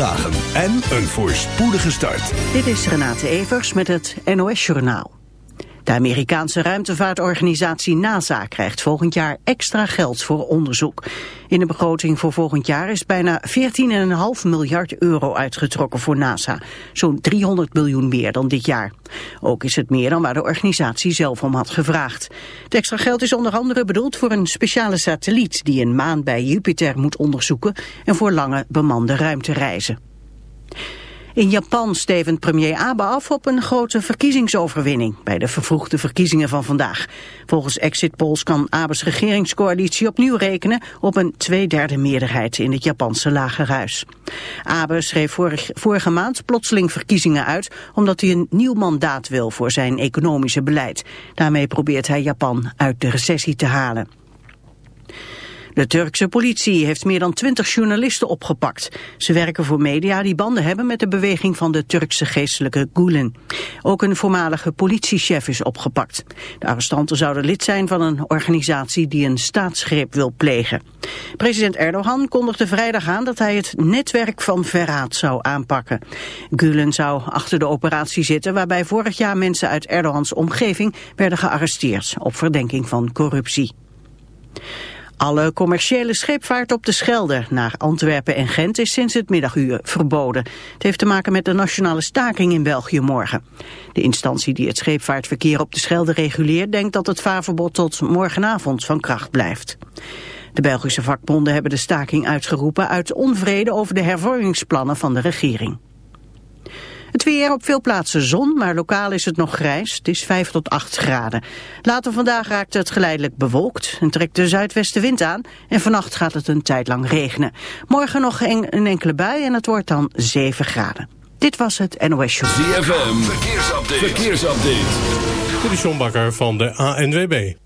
dagen en een voorspoedige start. Dit is Renate Evers met het NOS Journaal. De Amerikaanse ruimtevaartorganisatie NASA krijgt volgend jaar extra geld voor onderzoek. In de begroting voor volgend jaar is bijna 14,5 miljard euro uitgetrokken voor NASA. Zo'n 300 miljoen meer dan dit jaar. Ook is het meer dan waar de organisatie zelf om had gevraagd. Het extra geld is onder andere bedoeld voor een speciale satelliet... die een maan bij Jupiter moet onderzoeken... en voor lange bemande ruimtereizen. In Japan stevend premier Abe af op een grote verkiezingsoverwinning bij de vervroegde verkiezingen van vandaag. Volgens exit polls kan Abes regeringscoalitie opnieuw rekenen op een tweederde meerderheid in het Japanse lagerhuis. Abe schreef vorig, vorige maand plotseling verkiezingen uit omdat hij een nieuw mandaat wil voor zijn economische beleid. Daarmee probeert hij Japan uit de recessie te halen. De Turkse politie heeft meer dan twintig journalisten opgepakt. Ze werken voor media die banden hebben met de beweging van de Turkse geestelijke Gulen. Ook een voormalige politiechef is opgepakt. De arrestanten zouden lid zijn van een organisatie die een staatsgreep wil plegen. President Erdogan kondigde vrijdag aan dat hij het netwerk van verraad zou aanpakken. Gulen zou achter de operatie zitten waarbij vorig jaar mensen uit Erdogans omgeving werden gearresteerd op verdenking van corruptie. Alle commerciële scheepvaart op de Schelde naar Antwerpen en Gent is sinds het middaguur verboden. Het heeft te maken met de nationale staking in België morgen. De instantie die het scheepvaartverkeer op de Schelde reguleert denkt dat het vaarverbod tot morgenavond van kracht blijft. De Belgische vakbonden hebben de staking uitgeroepen uit onvrede over de hervormingsplannen van de regering. Het weer op veel plaatsen zon, maar lokaal is het nog grijs. Het is 5 tot 8 graden. Later vandaag raakt het geleidelijk bewolkt en trekt de zuidwestenwind aan. En vannacht gaat het een tijd lang regenen. Morgen nog een, enkele bui en het wordt dan 7 graden. Dit was het NOS Show. ZFM, verkeersupdate. verkeersupdate. Dit is Bakker van de ANWB.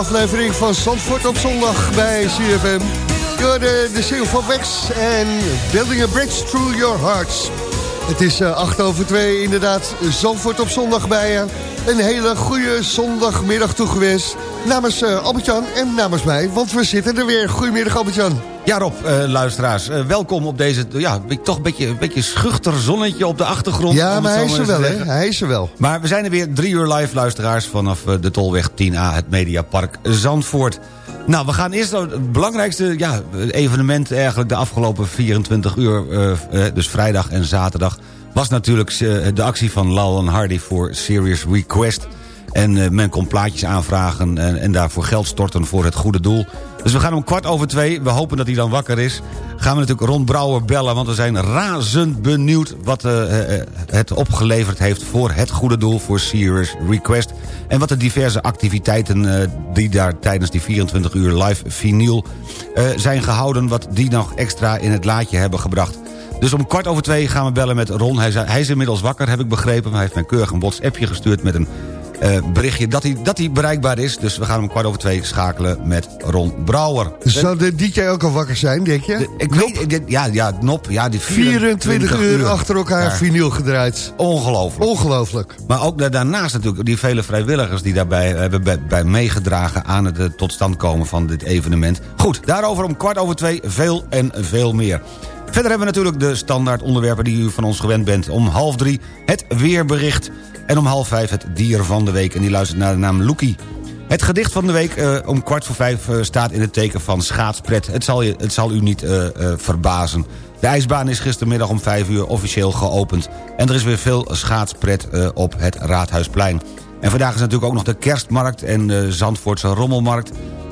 Aflevering van Zandvoort op zondag bij CFM. De, de single van Wex en Building a Bridge Through Your Hearts. Het is uh, acht over twee, inderdaad, Zandvoort op zondag bij je. Een hele goede zondagmiddag toegewenst. Namens uh, Albert-Jan en namens mij, want we zitten er weer. Goedemiddag Albert-Jan. Ja Rob, uh, luisteraars, uh, welkom op deze ja, toch een beetje, een beetje schuchter zonnetje op de achtergrond. Ja, maar hij is er wel, hè? Hij is er wel. Maar we zijn er weer drie uur live, luisteraars, vanaf de Tolweg 10A, het Mediapark Zandvoort. Nou, we gaan eerst het belangrijkste ja, evenement eigenlijk de afgelopen 24 uur, dus vrijdag en zaterdag was natuurlijk de actie van Lal Hardy voor Serious Request. En men kon plaatjes aanvragen en, en, daarvoor geld storten voor het goede doel. Dus we gaan om kwart over twee, we hopen dat hij dan wakker is... gaan we natuurlijk Ron Brouwer bellen... want we zijn razend benieuwd wat uh, het opgeleverd heeft... voor het goede doel, voor Serious Request. En wat de diverse activiteiten die daar tijdens die 24 uur live vinyl zijn gehouden... wat die nog extra in het laadje hebben gebracht. Dus om kwart over twee gaan we bellen met Ron. Hij is, hij is inmiddels wakker, heb ik begrepen. Hij heeft mij keurig een WhatsAppje gestuurd met een berichtje dat hij, dat hij bereikbaar is. Dus we gaan om kwart over twee schakelen met Ron Brouwer. Zou de DJ ook al wakker zijn, denk je? De, ik weet, ja, ja, Nop, ja, die 24, uur, achter elkaar ja. vinyl gedraaid. Ongelooflijk. Ongelooflijk. Maar ook daarnaast natuurlijk die vele vrijwilligers die daarbij hebben bij, bij meegedragen aan het uh, tot stand komen van dit evenement. Goed, daarover om kwart over twee veel en veel meer. Verder hebben we natuurlijk de standaard onderwerpen die u van ons gewend bent. Om half drie het weerbericht. En om half vijf het dier van de week. En die luistert naar de naam Loekie. Het gedicht van de week uh, om kwart voor vijf uh, staat in het teken van schaatspret. Het zal, je, het zal u niet uh, verbazen. De ijsbaan is gistermiddag om vijf uur officieel geopend. En er is weer veel schaatspret op het Raadhuisplein. En vandaag is natuurlijk ook nog de kerstmarkt en de Zandvoortse rommelmarkt.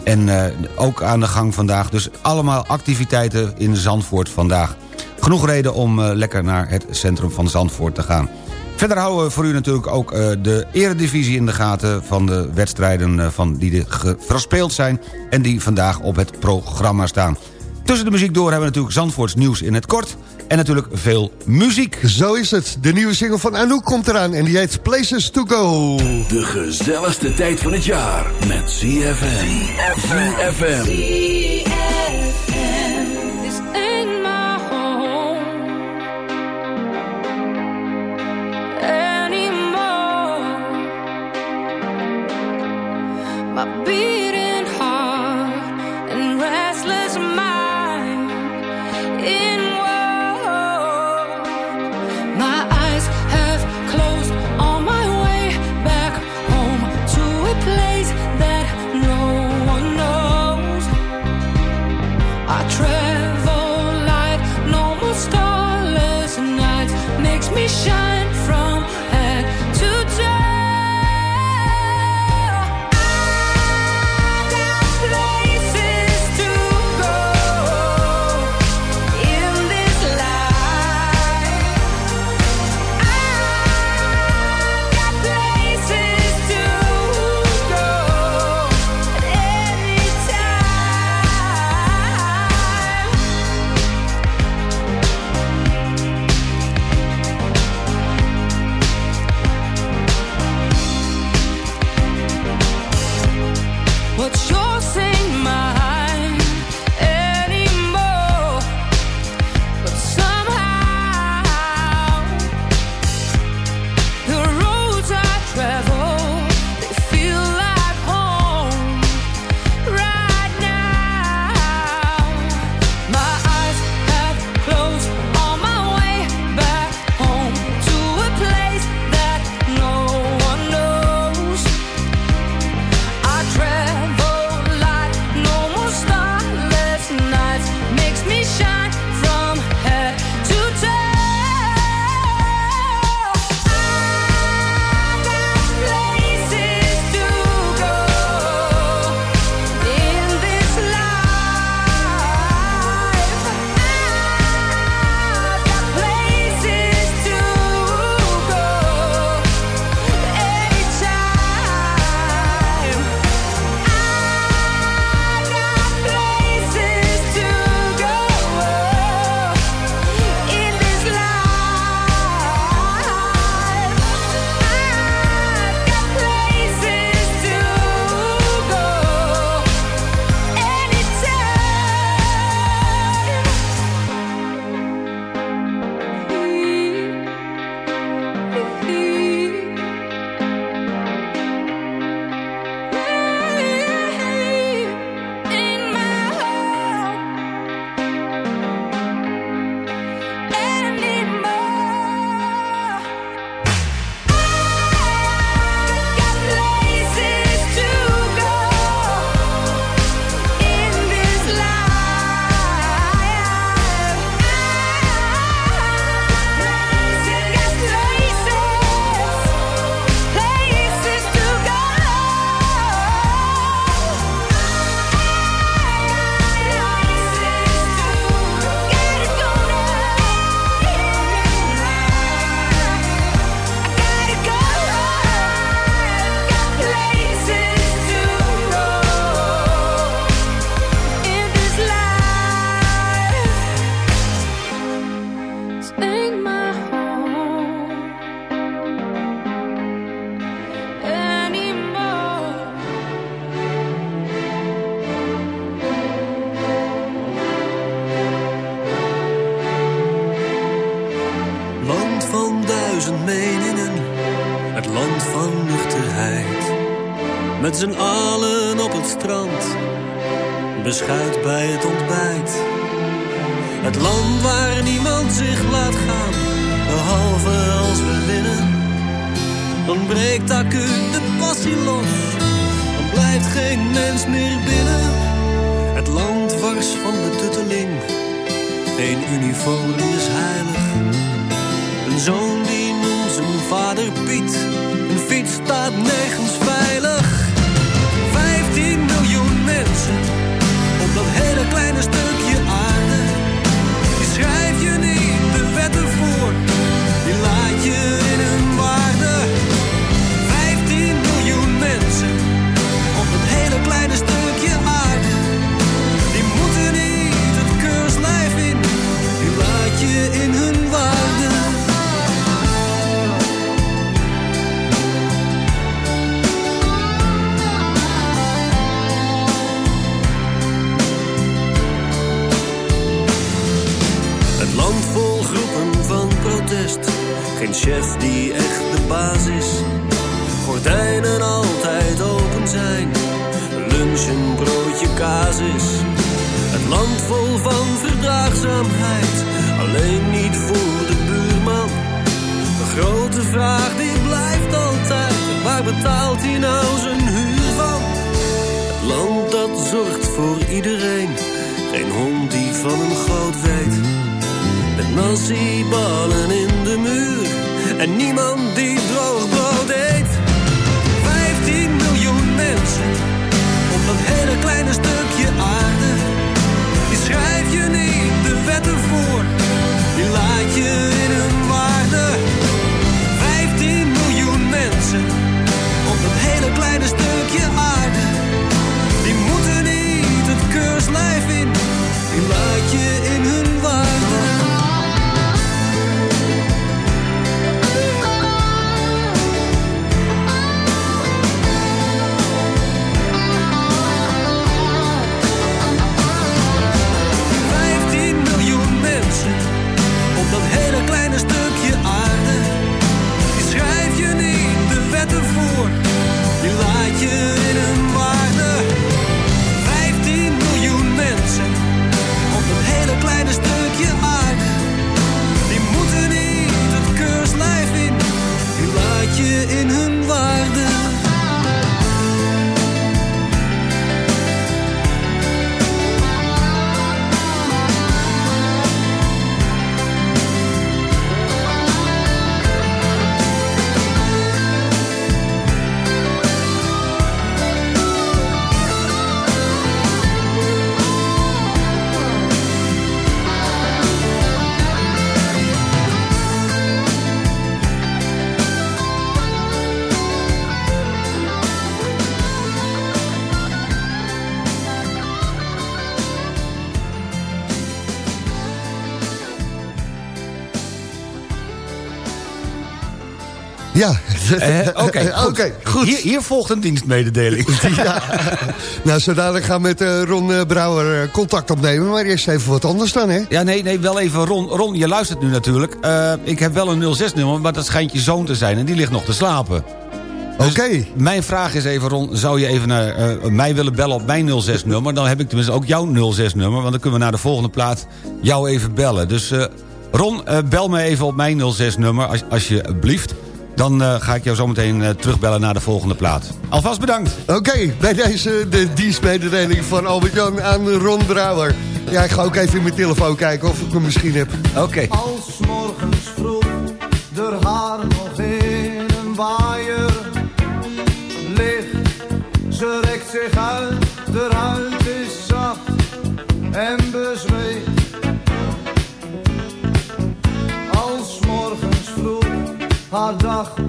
En ook aan de gang vandaag. Dus allemaal activiteiten in Zandvoort vandaag. Genoeg reden om lekker naar het centrum van Zandvoort te gaan. Verder houden we voor u natuurlijk ook uh, de eredivisie in de gaten... van de wedstrijden van die verspeeld zijn... en die vandaag op het programma staan. Tussen de muziek door hebben we natuurlijk Zandvoorts nieuws in het kort... en natuurlijk veel muziek. Zo is het. De nieuwe single van Anouk komt eraan en die heet Places to Go. De gezelligste tijd van het jaar met CFM. CFM. Eh, Oké, goed. Oké, goed. Hier, hier volgt een dienstmededeling. ja. Nou, zo dadelijk gaan we met eh, Ron eh, Brouwer contact opnemen. Maar eerst even wat anders dan, hè? Ja, nee, nee, wel even Ron. Ron, je luistert nu natuurlijk. Ik heb wel een 06-nummer, maar dat schijnt je zoon te zijn... en die ligt nog te slapen. Dus Oké. Mijn vraag is even, Ron, zou je even naar mij willen bellen op mijn 06-nummer? Dan heb ik tenminste ook jouw 06-nummer, want dan kunnen we naar de volgende plaat jou even bellen. Dus Ron, bel me even op mijn 06-nummer, als, alsjeblieft. Dan eh, ga ik jou zometeen uh, terugbellen naar de volgende plaat. Alvast bedankt. Oké, bij deze de dienstmededeling van Albert-Jan aan Ron Brouwer. Ja, ik ga ook even in mijn telefoon kijken of ik hem misschien heb. Oké. Als morgens vroeg de haar nog in een waaier ligt. Ze rekt zich uit, de huid is zacht en bezweet. Haar dag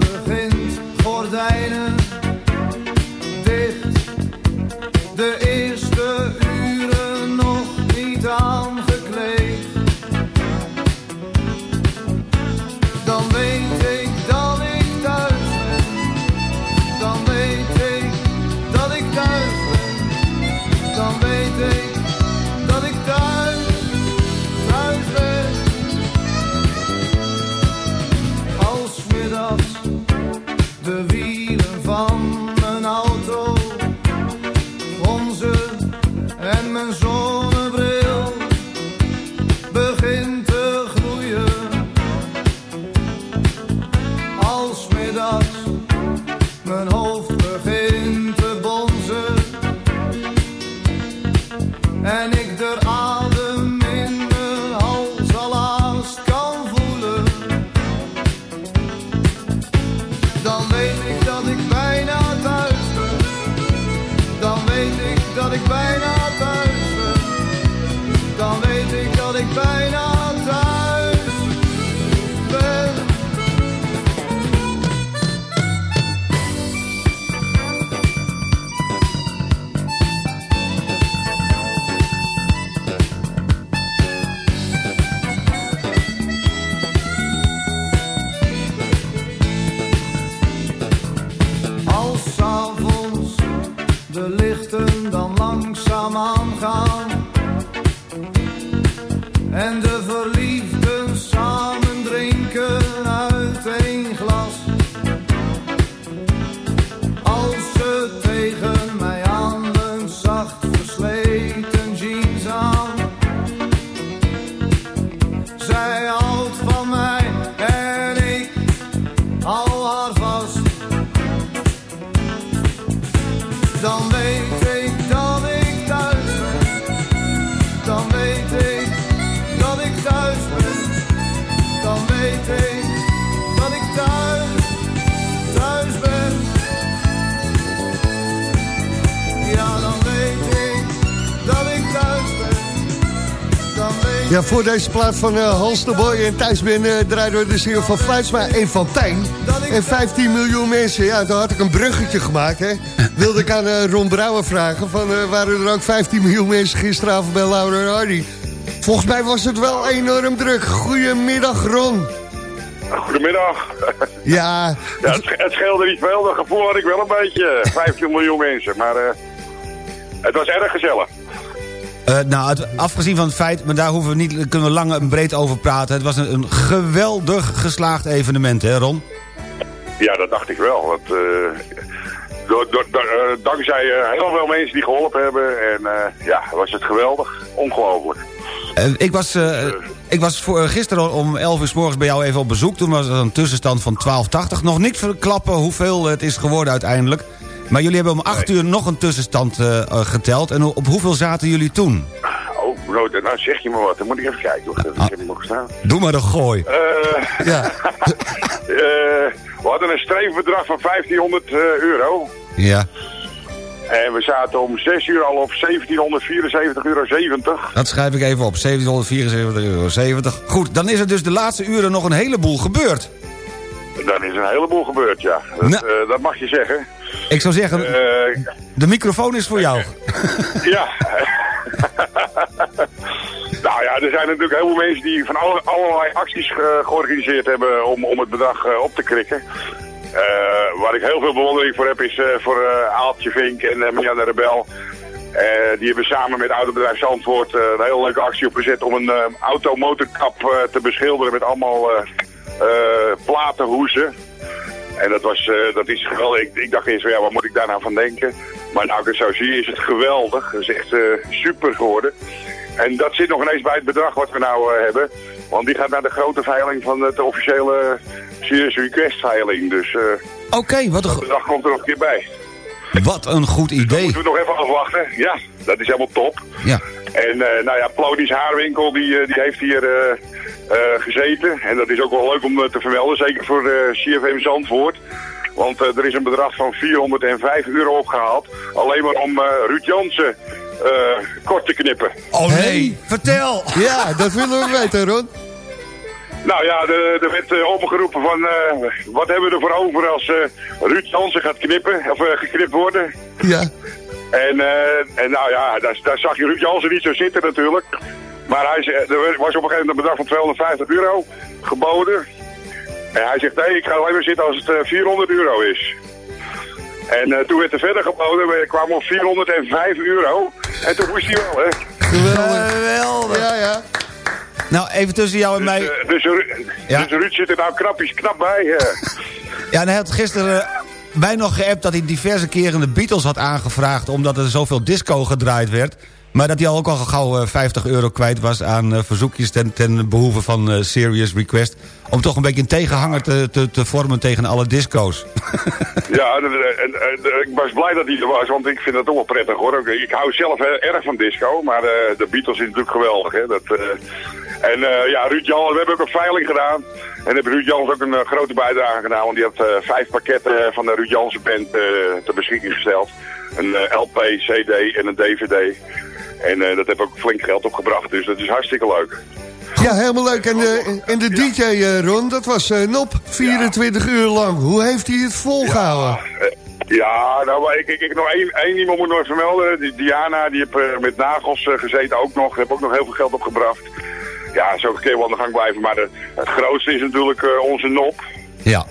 Ja, voor deze plaat van eh, Hans de Boy en Thijs ben uh, draaiden we de single van Fluitsma en van Tijn. En 15 miljoen mensen, ja, toen had ik een bruggetje gemaakt, hè. Wilde ik aan eh, Ron Brouwer vragen, van eh, waren er ook 15 miljoen mensen gisteravond bij Laura en Hardy? Volgens mij was het wel enorm druk. Goedemiddag, Ron. Goedemiddag. Ja, Ja, het, het scheelde niet veel, dat gevoel had ik wel een beetje. 15 miljoen mensen, maar het was erg gezellig. Eh, nou, het, afgezien van het feit, maar daar hoeven we niet, kunnen we lang en breed over praten. Het was een, een geweldig geslaagd evenement, hè Ron? Ja, dat dacht ik wel. Dat, eh, door, door, door, eh, dankzij heel veel mensen die geholpen hebben. En ja, was het geweldig. Ongelooflijk. Ik was, ik was voor, gisteren om 11 uur s morgens bij jou even op bezoek. Toen was er een tussenstand van 12,80. Nog niet verklappen hoeveel het is geworden uiteindelijk. Maar jullie hebben om 8 uur nog een tussenstand eh, eh, geteld. En op hoeveel zaten jullie toen? Oh, nou, nou zeg je me wat. Dan moet ik even kijken. Of dat Ah. ik heb nog staan. Doe maar een gooi. Eh, ja. we hadden een streefbedrag van 1500 eh, euro. Ja, En we zaten om 6 uur al op 1774,70 euro. dat schrijf ik even op. 774,70 euro. Goed, dan is er dus de laatste uren nog een heleboel gebeurd. Dan is een heleboel gebeurd, ja. Dat, Nou. dat mag je zeggen. Ik zou zeggen, Eh, de microfoon is voor jou. ja. nou ja, er zijn natuurlijk heel veel mensen die van alle, allerlei acties ge- georganiseerd hebben om, om het bedrag eh, op te krikken. Eh, waar ik heel veel bewondering voor heb is voor eh, Aaltje Vink en uh, Marianne Rebel. Die hebben samen met Autobedrijf Zandvoort een heel leuke actie opgezet om een uh, automotorkap uh, te beschilderen met allemaal uh, platenhoezen. En dat, was, uh, dat is geweldig. Ik, ik dacht eerst ja, wat moet ik daar nou van denken? Maar nou ik het zo zie is het geweldig. Het is echt uh, super geworden. En dat zit nog ineens bij het bedrag wat we nou uh, hebben. Want die gaat naar de grote veiling van de officiële Serious Request veiling. Dus Oké, okay, wat een... Dat bedrag komt er nog een keer bij. Wat een goed idee. Dus moeten we nog even afwachten. Ja, dat is helemaal top. Ja. En uh, nou ja, Plodies Haarwinkel die, uh, die heeft hier uh, gezeten. En dat is ook wel leuk om te vermelden, zeker voor CFM Zandvoort. Want er is een bedrag van 405 euro opgehaald. Alleen maar om Ruud Jansen kort te knippen. Oh nee, hey. vertel! Ja, dat willen we weten, Ron. Nou ja, er werd uh, opgeroepen van uh, wat hebben we ervoor over als uh, Ruud Jansen gaat knippen, of geknipt worden. Ja. En, en nou ja, daar, daar, zag je Ruud Jansen niet zo zitten natuurlijk. Maar hij, er was op een gegeven moment een bedrag van 250 euro geboden. En hij zegt, nee, ik ga alleen maar zitten als het 400 euro is. En toen werd er verder geboden, we kwamen op 405 euro. En toen moest hij wel, hè. Geweldig. Geweldig. Ja, ja. Nou, even tussen jou en dus, mij. Uh, dus, ja. dus, Ruud zit er nou knapjes knap bij. Uh. ja, en hij had gisteren uh, mij nog geappt dat hij diverse keren de Beatles had aangevraagd... omdat er zoveel disco gedraaid werd. Maar dat hij al ook al gauw eh, 50 euro kwijt was aan eh, verzoekjes ten, ten behoeve van eh, Serious Request. Om toch een beetje een tegenhanger te, te, te vormen tegen alle disco's. Ja, en, en- ik was blij dat hij er was, want ik vind dat ook wel prettig hoor. Ik, hou zelf erg van disco, maar eh, de Beatles is natuurlijk geweldig. Hè? Dat, eh, en eh, ja, Ruud Jans, we hebben ook een veiling gedaan. En heeft Ruud Jans ook een eh, grote bijdrage gedaan, want die had eh, vijf pakketten van de Ruud Jansen band eh, ter beschikking gesteld. Een eh, LP, CD en een DVD. En eh, dat heeft ook flink geld opgebracht, dus dat is hartstikke leuk. Ja, helemaal leuk. En de, en de DJ, eh, Ron, dat was eh, Nop. 24 uur lang. Hoe heeft hij het volgehouden? Eh, Ja, nou, ik, ik, ik nog één, één iemand moet nog vermelden. Die Diana, die heeft eh, met nagels eh, gezeten ook nog. Heeft ook nog heel veel geld opgebracht. Ja, zo kun je wel aan de gang blijven. Maar de- het grootste is natuurlijk eh, onze Nop. Ja.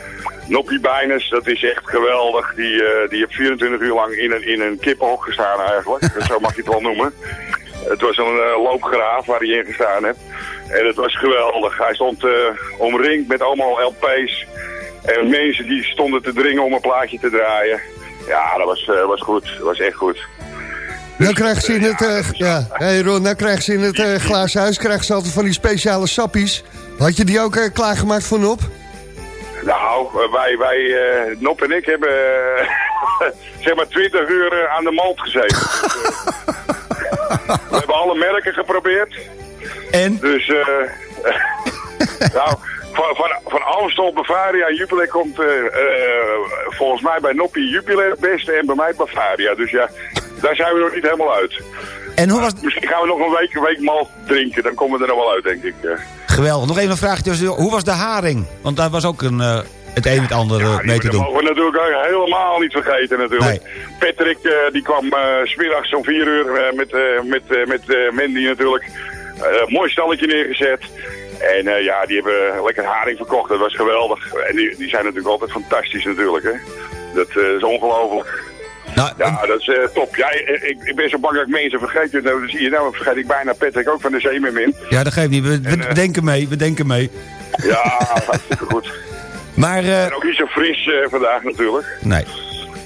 Noppie Bijnes, dat is echt geweldig. Die, eh, die heeft 24 uur lang in een, in een kippenhok gestaan eigenlijk. zo mag je het wel noemen. Het was een eh, loopgraaf waar hij in gestaan heeft. En het was geweldig. Hij stond eh, omringd met allemaal LP's. En mensen die stonden te dringen om een plaatje te draaien. Ja, dat was, was goed. Dat was echt goed. Nou krijgt ze in het, eh, ja, hey Ron, nou krijgt ze in het glazen huis krijgt ze altijd van die speciale sappies. Had je die ook klaargemaakt voor Nop? Nou, eh, wij, wij eh, Nop en ik hebben eh, zeg maar 20 uur aan de malt gezeten. We hebben alle merken geprobeerd. En? Dus, eh nou, van, van, van Amstel, Bavaria, Jupiler komt volgens mij bij Noppie Jupiler het beste en bij mij Bavaria. Dus ja, daar zijn we nog niet helemaal uit. En hoe was Misschien gaan we nog een week, een week malt drinken, dan komen we er nog wel uit, denk ik. Geweldig. Nog even een vraagje. Hoe was de haring? Want daar was ook een, eh, het een en het ander eh, mee te dat doen. mogen we natuurlijk helemaal niet vergeten natuurlijk. Patrick eh, die kwam 's smiddags om vier uur met, met, met Mandy natuurlijk. Mooi stalletje neergezet. En ja, die hebben lekker haring verkocht. Dat was geweldig. En die, die zijn natuurlijk altijd fantastisch natuurlijk. Hè? Dat is ongelooflijk. Nou, Ja, dat is eh, top. Ja, ik, ik- ben zo bang dat ik mensen vergeet. Dus nou, zie je nou, vergeet ik bijna Patrick ook van de Zeemermin. Ja, dat geeft niet. We, we En, eh, denken mee, we denken mee. Ja, hartstikke goed. Maar, eh, En ook niet zo fris eh, vandaag natuurlijk. nee.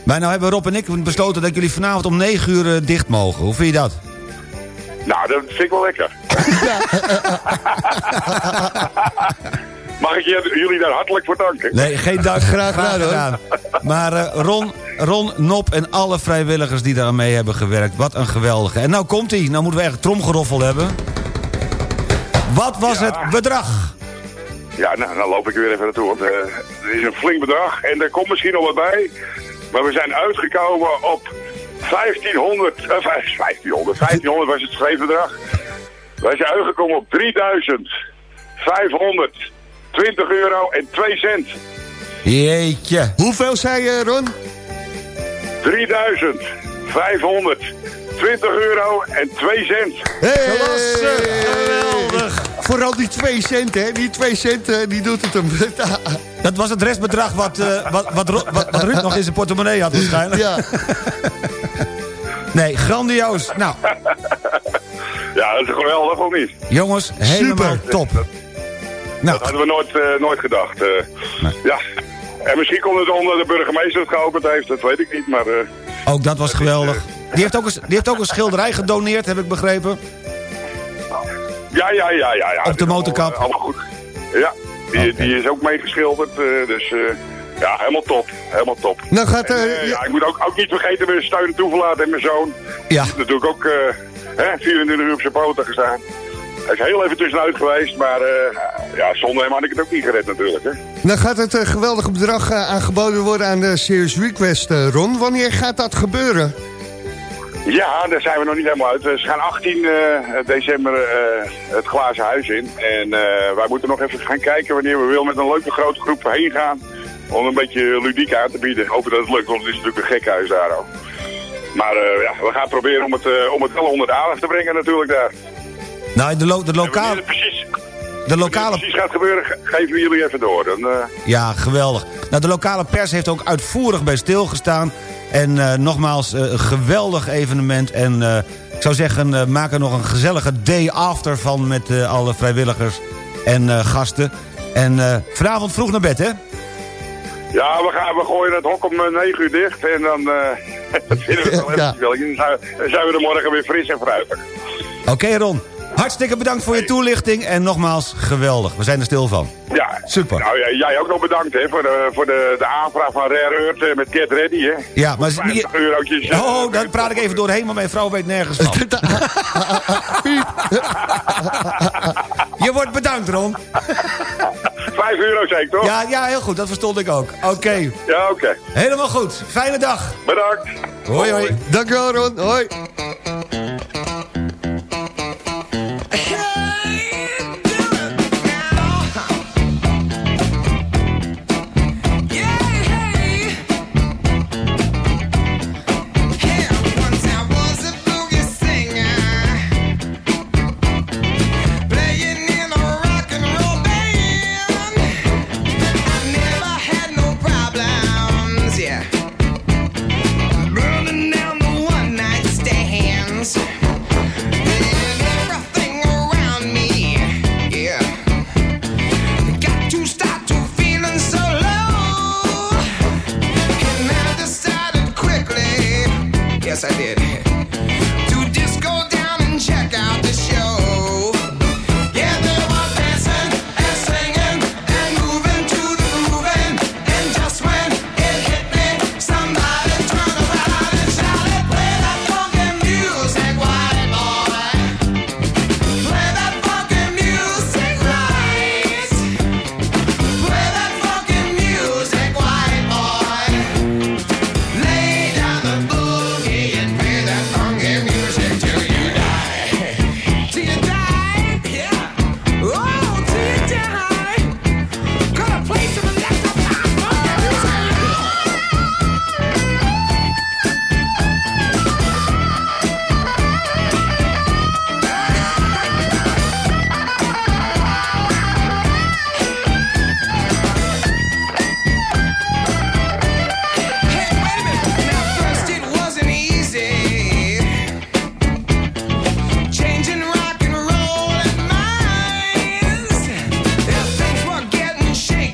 Maar nou hebben Rob en ik besloten dat jullie vanavond om 9 uur dicht mogen. Hoe vind je dat? Nou, dat vind ik wel lekker. Mag ik jullie daar hartelijk voor danken? Nee, geen dank. Graag gedaan, hoor. Maar eh, Ron, Ron, Nop en alle vrijwilligers die daar aan mee hebben gewerkt. Wat een geweldige. En nou komt hij. Nou moeten we echt tromgeroffel hebben. Wat was Ja. het bedrag? Ja, nou, dan loop ik weer even naartoe, want eh, het is een flink bedrag en er komt misschien nog wat bij. Maar we zijn uitgekomen op 1500, eh, 1500, 1500 was het schreefbedrag. Wij zijn uitgekomen op 3520 euro en 2 cent. Jeetje. Hoeveel zei je, Ron? 3520 euro en 2 cent. Hey! Geweldig. Vooral die 2 cent, hè? Die 2 cent, eh, die doet het hem. Dat was het restbedrag wat, eh, wat, wat, wat Ruud nog in zijn portemonnee had waarschijnlijk. ja. Nee, grandioos. Nou, Ja, dat is geweldig, of niet? jongens, helemaal Super. top. Dat Nou, hadden we nooit, eh, nooit gedacht. eh. Ja. En misschien komt het omdat de burgemeester het geopend heeft, dat weet ik niet. Maar eh, ook dat was geweldig. Die heeft ook een, die heeft ook een schilderij gedoneerd, heb ik begrepen. ja, ja, ja, ja. ja. Op de motorkap. Allemaal, goed. Ja, die, die is ook meegeschilderd. dus ja, helemaal top. Helemaal top. Nou gaat... En, eh, ja, ja, ik moet ook, ook niet vergeten, we steunen toeverlaat en mijn zoon. Ja. Die natuurlijk ook hè, 24 uur op zijn poten gestaan. Hij is heel even tussenuit geweest, maar eh, ja, zonder hem had ik het ook niet gered natuurlijk. Hè. nou gaat het eh, geweldige bedrag eh, aangeboden worden aan de Serious Request, Ron. Wanneer gaat dat gebeuren? Ja, daar zijn we nog niet helemaal uit. Ze gaan 18 eh, december het glazen huis in. En wij moeten nog even gaan kijken wanneer we willen met een leuke grote groep heen gaan. Om een beetje ludiek aan te bieden. Hopen dat het lukt, want het is natuurlijk een gekhuis daar ook. Maar ja, we gaan proberen om het, om het wel onder de aandacht te brengen natuurlijk daar. Nou, de, lo de, het precies, de lokale... precies gaat gebeuren, ge- geven we jullie even door. Dan, eh, Ja, geweldig. Nou, de lokale pers heeft ook uitvoerig bij stilgestaan. En eh, nogmaals, eh, een geweldig evenement. En ik zou zeggen, maak er nog een gezellige day after van... met alle vrijwilligers en gasten. En vanavond vroeg naar bed, hè? Ja, we, gaan, we gooien het hok om eh, 9 uur dicht en dan vinden we het wel Ja. zijn, dan zijn we er morgen weer fris en fruitig. Oké Ron, hartstikke bedankt voor je toelichting en nogmaals geweldig. We zijn er stil van. Ja. Super. Nou, ja, jij ook nog bedankt hè, voor, de, voor de, de aanvraag van Rare Earth eh, met Get Ready. Hè. Ja, maar... 50 eurotjes. eh, Oh, daar praat ik even doorheen, maar mijn vrouw weet nergens van. Je wordt bedankt, Ron. 5 euro zeker toch? Ja, ja, heel goed, dat verstond ik ook. Oké, Ja, oké. helemaal goed. Fijne dag. Bedankt. Hoi, hoi. Dankjewel Ron, hoi.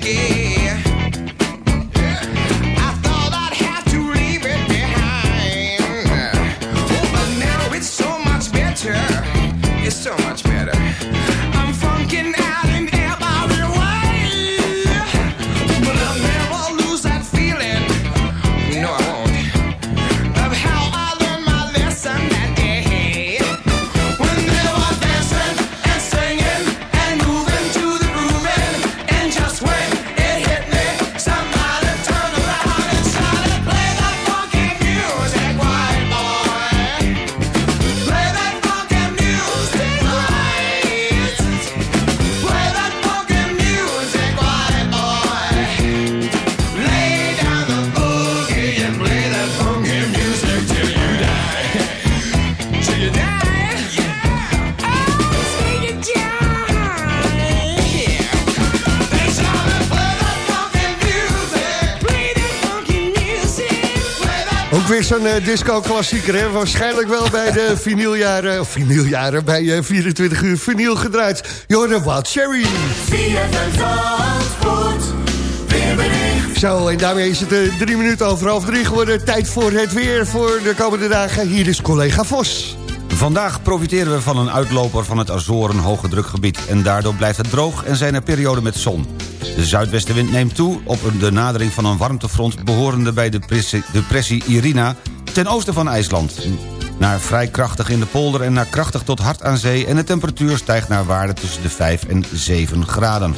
again. Zo'n eh, disco-klassieker, hè? Waarschijnlijk wel bij de vinyljaren, of vinyljaren, bij eh, 24 uur vinyl gedraaid. Jordan Wild Cherry. Zo, en daarmee is het eh, drie minuten over half drie geworden. Tijd voor het weer voor de komende dagen. Hier is collega Vos. Vandaag profiteren we van een uitloper van het Azoren hoge drukgebied... en daardoor blijft het droog en zijn er perioden met zon. De zuidwestenwind neemt toe op de nadering van een warmtefront... behorende bij de depressie- Irina ten oosten van IJsland. Naar vrij krachtig in de polder en naar krachtig tot hard aan zee... en de temperatuur stijgt naar waarde tussen de 5 en 7 graden.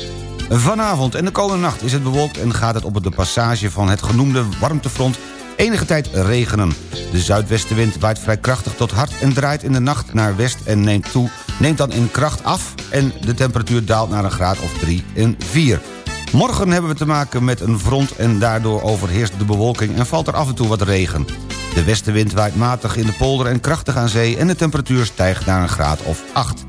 Vanavond en de komende nacht is het bewolkt... en gaat het op de passage van het genoemde warmtefront enige tijd regenen. De zuidwestenwind waait vrij krachtig tot hard en draait in de nacht naar west en neemt, toe, neemt dan in kracht af... en de temperatuur daalt naar een graad of 3 en 4. Morgen hebben we te maken met een front en daardoor overheerst de bewolking... en valt er af en toe wat regen. De westenwind waait matig in de polder en krachtig aan zee... en de temperatuur stijgt naar een graad of 8.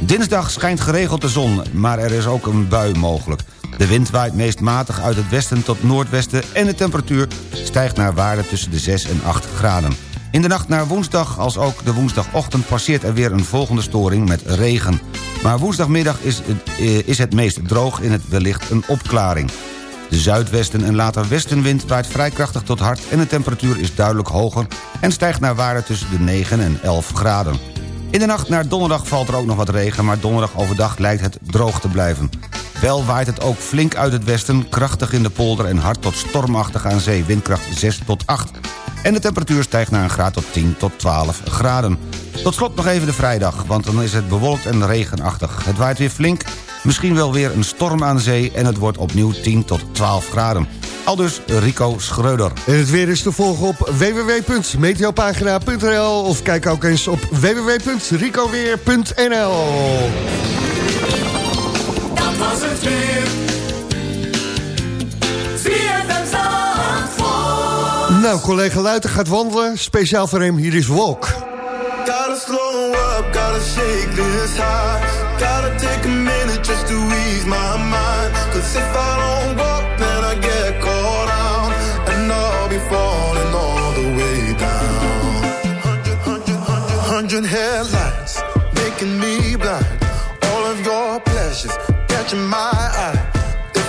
Dinsdag schijnt geregeld de zon, maar er is ook een bui mogelijk. De wind waait meest matig uit het westen tot noordwesten... en de temperatuur stijgt naar waarde tussen de 6 en 8 graden. In de nacht naar woensdag als ook de woensdagochtend... passeert er weer een volgende storing met regen. Maar woensdagmiddag is het, eh, is het meest droog in het wellicht een opklaring. De zuidwesten en later westenwind waait vrij krachtig tot hard... en de temperatuur is duidelijk hoger en stijgt naar waarde tussen de 9 en 11 graden. In de nacht naar donderdag valt er ook nog wat regen... maar donderdag overdag lijkt het droog te blijven. Wel waait het ook flink uit het westen, krachtig in de polder... en hard tot stormachtig aan zee, windkracht 6 tot 8. En de temperatuur stijgt naar een graad tot 10 tot 12 graden. Tot slot nog even de vrijdag, want dan is het bewolkt en regenachtig. Het waait weer flink, misschien wel weer een storm aan zee... en het wordt opnieuw 10 tot 12 graden. Aldus Rico Schreuder. En het weer is te volgen op www.meteopagina.nl of kijk ook eens op www.ricoweer.nl Dat was het weer. Nou, collega Luiten gaat wandelen. Speciaal voor hem, hier is Walk. Gotta slow up, gotta shake this high. Gotta take a minute just to ease my mind. Cause if I don't walk, then I get caught out. And I'll be falling all the way down. Hundred, hundred, hundred, hundred headlights making me blind. All of your pleasures catching my eye.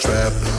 trap.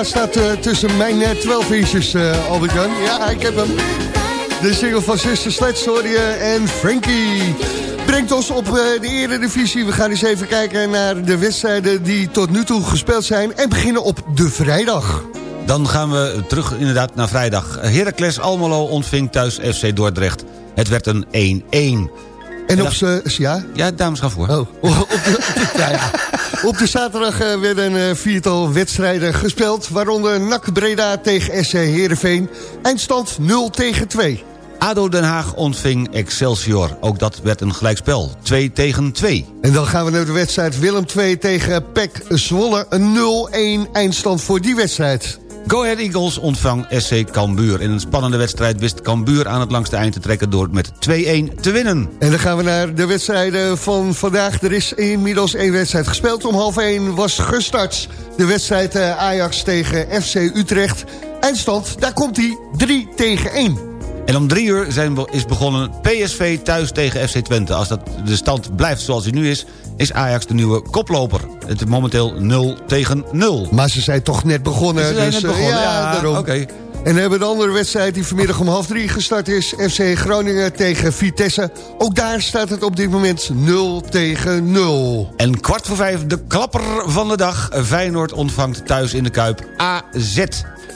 Plaats staat eh, tussen mijn eh, 12 inches, eh Albert-Jan. Ja, ik heb hem. De single van Sister Sledge, en Frankie. Brengt ons op eh, de eredivisie. We gaan eens even kijken naar de wedstrijden die tot nu toe gespeeld zijn. En beginnen op de vrijdag. Dan gaan we terug inderdaad naar vrijdag. Heracles Almelo ontving thuis FC Dordrecht. Het werd een 1-1. En op z'n... Ja? Ja, dames gaan voor. Oh, op de, ja, ja. Op de zaterdag eh, werden een viertal wedstrijden gespeeld... waaronder NAC Breda tegen SC Heerenveen. Eindstand 0 tegen 2. ADO Den Haag ontving Excelsior. Ook dat werd een gelijkspel. 2 tegen 2. En dan gaan we naar de wedstrijd Willem 2 tegen PEC Zwolle. Een 0-1 eindstand voor die wedstrijd. Go Ahead Eagles ontvang SC Cambuur. In een spannende wedstrijd wist Cambuur aan het langste eind te trekken... door met 2-1 te winnen. En dan gaan we naar de wedstrijden van vandaag. Er is inmiddels één wedstrijd gespeeld. Om half 1 was gestart de wedstrijd eh, Ajax tegen FC Utrecht. Eindstand, daar komt hij, 3 tegen 1. En om drie uur zijn, is begonnen PSV thuis tegen FC Twente. Als dat de stand blijft zoals hij nu is... is Ajax de nieuwe koploper. Het is momenteel 0 tegen 0. Maar ze zijn toch net begonnen. Ze zijn dus, net eh, begonnen, ja, ja, daarom. oké. En dan hebben we de andere wedstrijd die vanmiddag om half drie gestart is. FC Groningen tegen Vitesse. Ook daar staat het op dit moment 0 tegen 0. En kwart voor vijf de klapper van de dag. Feyenoord ontvangt thuis in de Kuip AZ.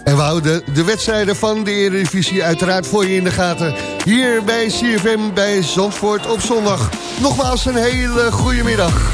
En we houden de wedstrijden van de Eredivisie uiteraard voor je in de gaten. Hier bij CFM bij Zandvoort op zondag. Nogmaals een hele goede middag.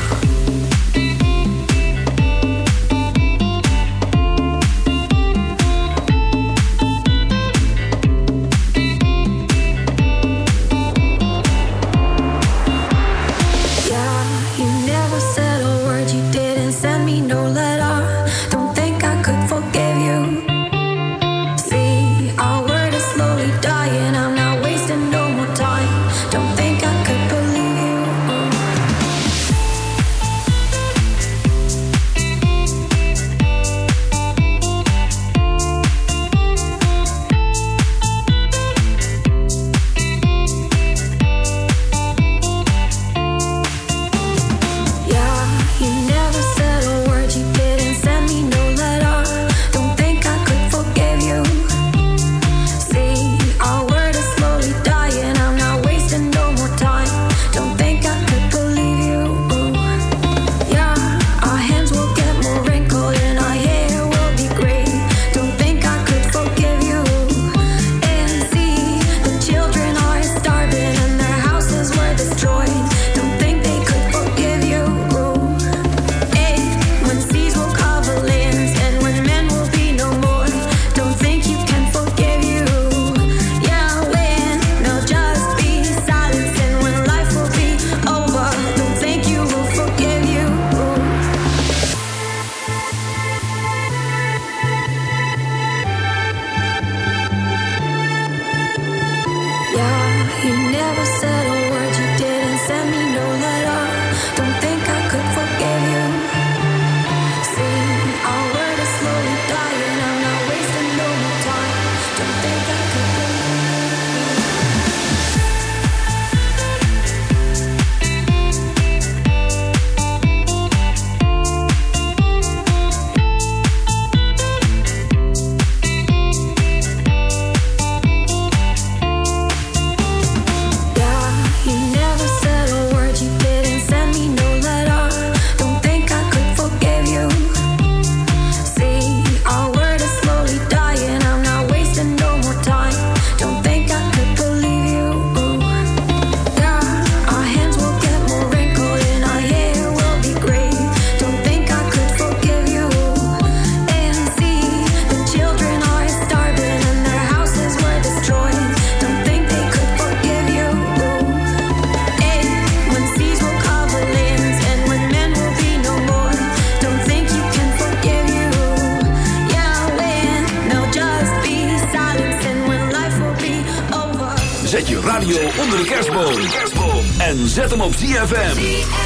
ZFM.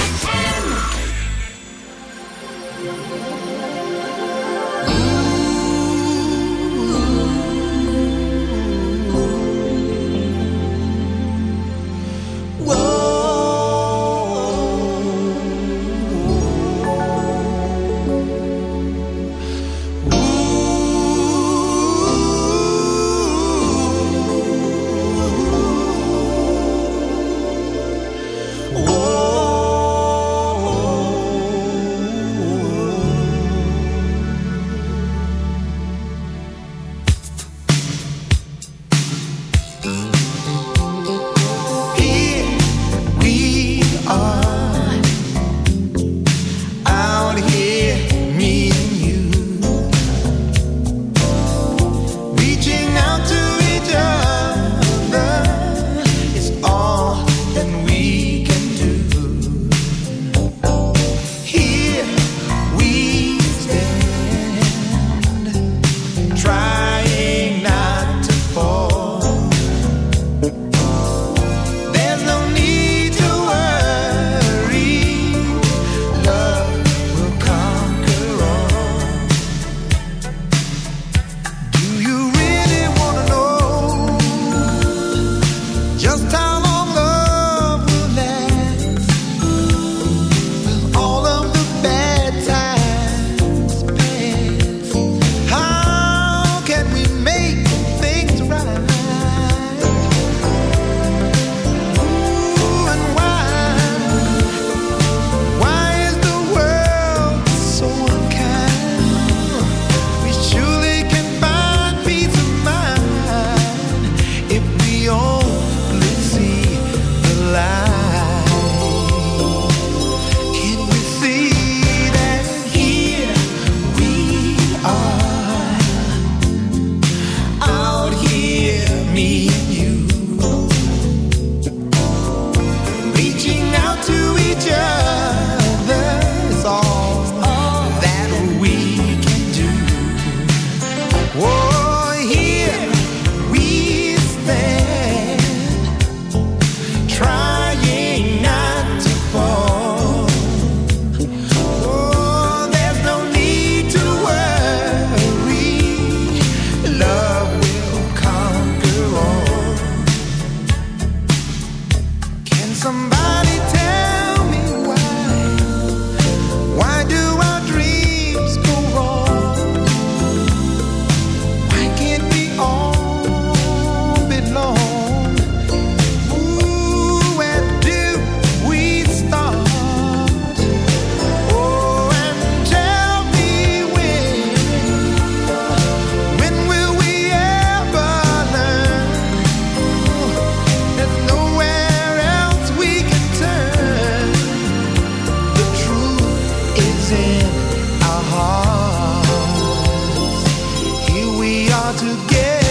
hard to get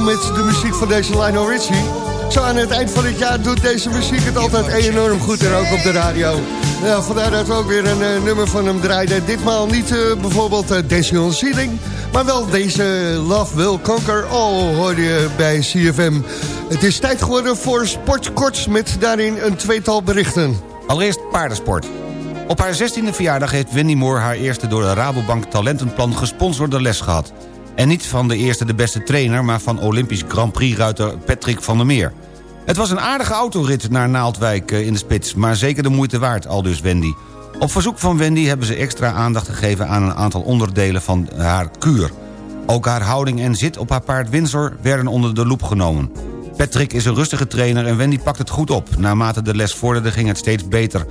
met de muziek van deze Lionel Richie. Zo aan het eind van het jaar doet deze muziek het altijd enorm goed en ook op de radio. Ja, vandaar dat we ook weer een eh, nummer van hem draaiden. Ditmaal niet eh, bijvoorbeeld uh, Dancing on the Ceiling, maar wel deze Love Will Conquer All hoorde je bij CFM. Het is tijd geworden voor Sportkort met daarin een tweetal berichten. Allereerst paardensport. Op haar 16e verjaardag heeft Wendy Moore haar eerste door de Rabobank Talentenplan gesponsorde les gehad. En niet van de eerste de beste trainer, maar van Olympisch Grand Prix-ruiter Patrick van der Meer. Het was een aardige autorit naar Naaldwijk eh, in de spits, maar zeker de moeite waard, aldus Wendy. Op verzoek van Wendy hebben ze extra aandacht gegeven aan een aantal onderdelen van haar kuur. Ook haar houding en zit op haar paard Windsor werden onder de loep genomen. Patrick is een rustige trainer en Wendy pakt het goed op. Naarmate de les vorderde ging het steeds beter.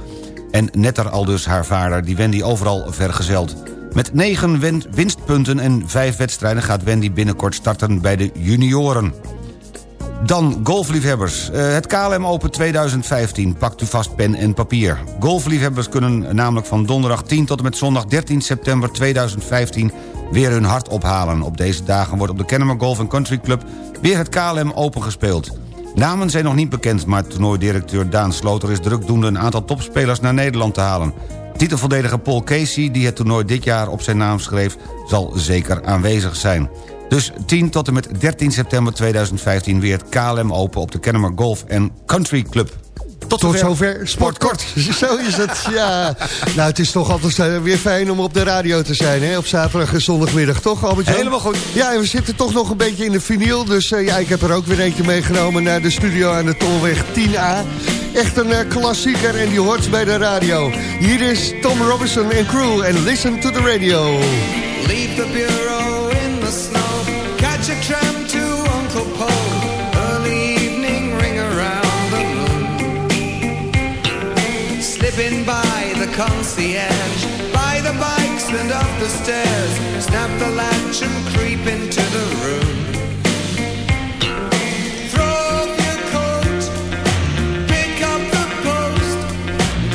En netter al dus haar vader, die Wendy overal vergezelt. Met negen win- winstpunten en vijf wedstrijden gaat Wendy binnenkort starten bij de junioren. Dan golfliefhebbers. Eh, het KLM Open 2015. Pakt u vast pen en papier. Golfliefhebbers kunnen namelijk van donderdag 10 tot en met zondag 13 september 2015 weer hun hart ophalen. Op deze dagen wordt op de Kennemer Golf Country Club weer het KLM Open gespeeld. Namen zijn nog niet bekend, maar toernooidirecteur Daan Sloter is drukdoende een aantal topspelers naar Nederland te halen. Titelverdediger Paul Casey, die het toernooi dit jaar op zijn naam schreef, zal zeker aanwezig zijn. Dus 10 tot en met 13 september 2015 weer het KLM Open op de Kennemer Golf Country Club. Tot, zover Sportkort. Zo is het, ja. Nou, het is toch altijd eh, weer fijn om op de radio te zijn, hè? Op zaterdag en zondagmiddag, toch, albert Helemaal goed. Ja, en we zitten toch nog een beetje in de vinyl. Dus eh, ja, ik heb er ook weer eentje meegenomen naar de studio aan de Tolweg 10A. Echt een eh, klassieker en die hoort bij de radio. Hier is Tom Robinson en crew en Listen to the Radio. Leave the concierge. By the bikes and up the stairs. Snap the latch and creep into the room. Throw off your coat. Pick up the post.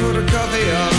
Put a coffee on.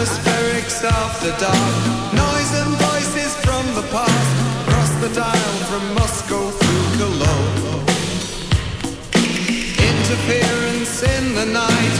Atmospherics after dark, noise and voices from the past. Cross the dial from Moscow through Cologne. Interference in the night,